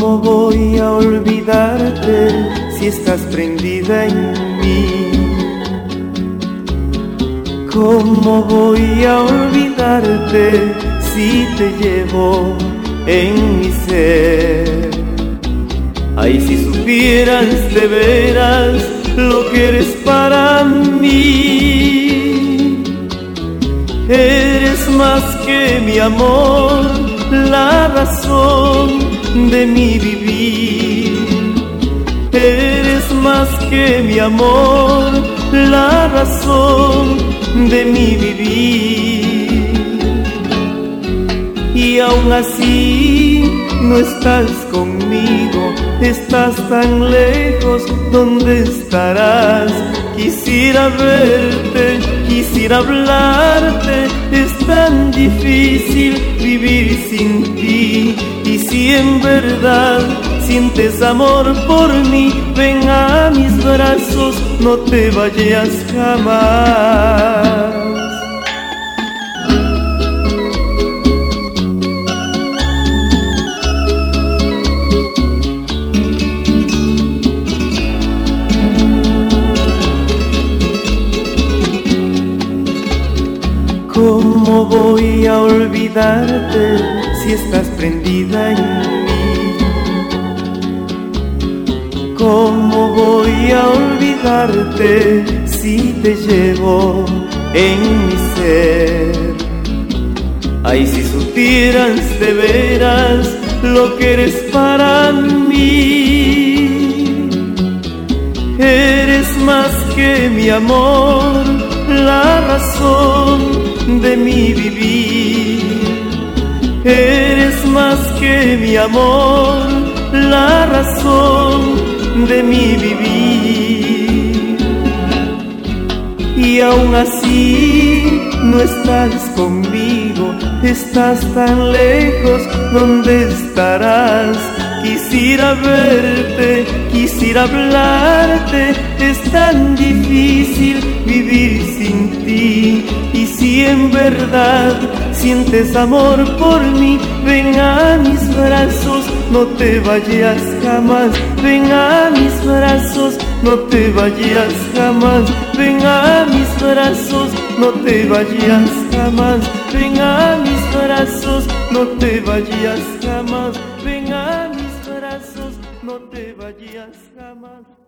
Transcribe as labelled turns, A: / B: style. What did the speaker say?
A: ¿Cómo voy a olvidarte si estás prendida en mí? ¿Cómo voy a olvidarte si te llevo en mi ser? Ay, si supieras de veras lo que eres para mí. Eres más que mi amor, la razón de mi vivir. Eres más que mi amor, la razón de mi vivir. Y aún así no estás conmigo, estás tan lejos, ¿dónde estarás? Quisiera verte, quisiera hablarte, es tan difícil vivir sin ti. Si en verdad sientes amor por mí, ven a mis brazos, no te vayas jamás. ¿Cómo voy a olvidarte si estás prendida en si te llevo en mi ser? Ay, si supieras de veras lo que eres para mí. Eres más que mi amor, la razón de mi vivir. Eres más que mi amor, la razón de mi vivir. Y aún así no estás conmigo, estás tan lejos, ¿dónde estarás? Quisiera verte, quisiera hablarte, es tan difícil vivir sin ti. Y si en verdad sientes amor por mí, ven a mis brazos, no te vayas jamás. Ven a mis brazos, no te vayas jamás. Ven a mis brazos, no te vayas jamás. Ven a mis brazos, no te vayas jamás. Ven a mis brazos, no te vayas jamás.